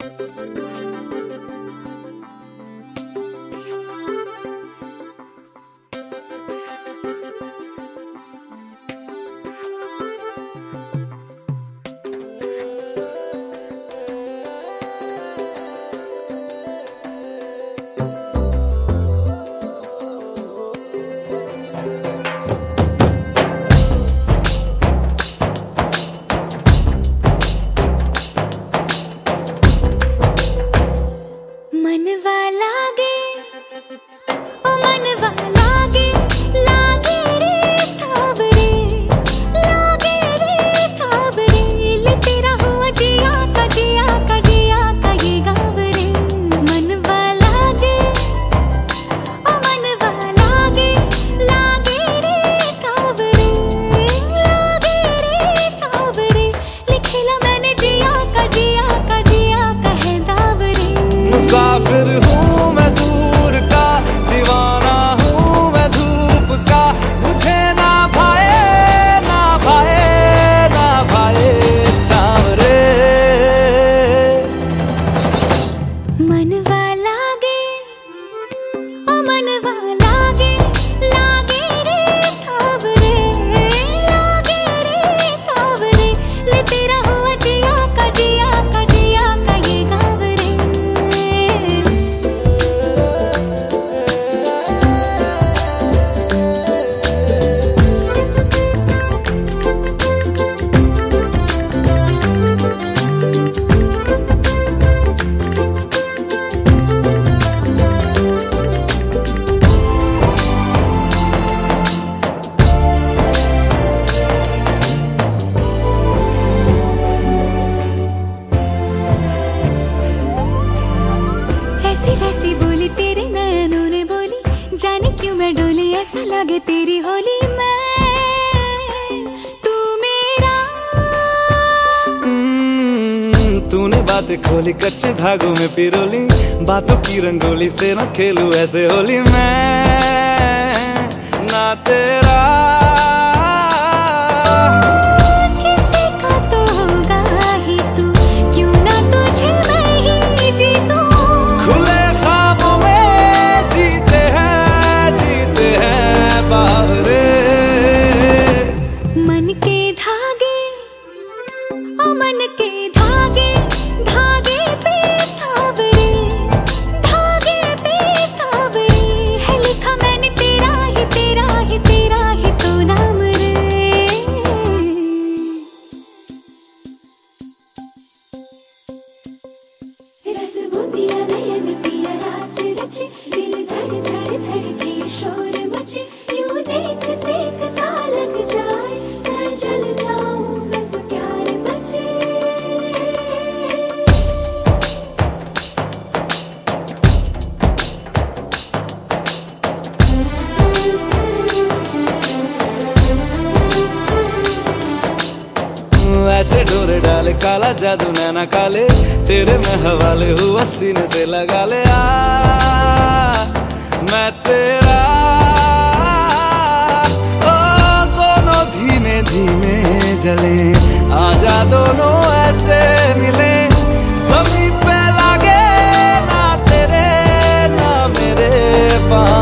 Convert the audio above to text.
Música मनवा ऐसा लगे तेरी होली में? तू मेरा। हम्म, तूने बातें खोली कच्चे धागों में पिरोली बातों की रंगोली से ना खेलू ऐसे होली मैं। ना तेरा दिल धड़ धड़ धड़के शोर मचे। यूँ देख सेक ऐसे डोरे डाले, काला जादू नैना काले, तेरे में हवाले हुआ सीने से लगा ले आ। मैं तेरा, ओ, दोनों धीमे धीमे जले। आ जा दोनों ऐसे मिले समीप पे लागे ना तेरे, ना मेरे पास।